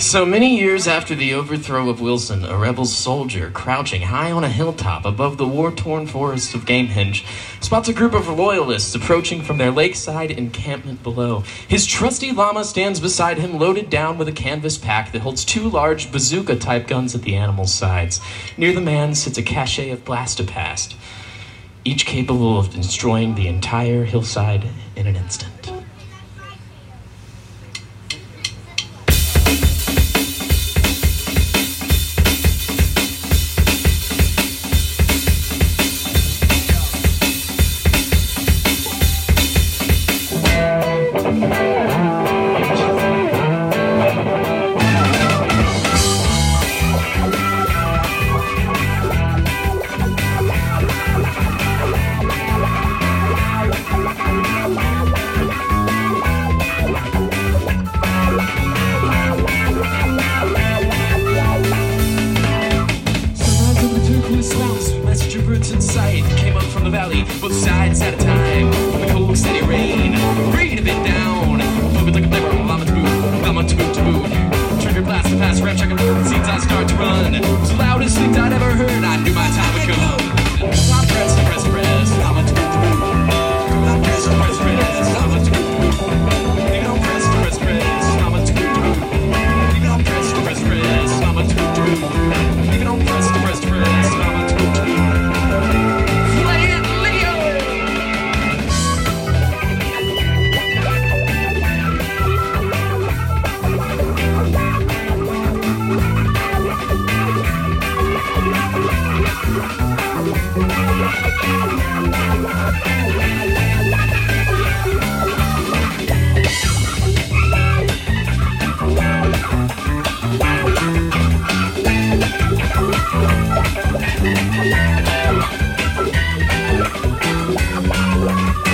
So many years after the overthrow of Wilson, a rebel soldier crouching high on a hilltop above the war torn forests of Gamehenge spots a group of loyalists approaching from their lakeside encampment below. His trusty llama stands beside him, loaded down with a canvas pack that holds two large bazooka type guns at the animal's sides. Near the man sits a cache of blastopast, each capable of destroying the entire hillside in an instant. both sides at a time. From the cold steady rain, rain a bit down. Flip it like a lever, llama taboo, llama taboo taboo. Trigger blast the past, rap check, seeds I start to run. It's the loudest things I'd ever heard. I knew Wow.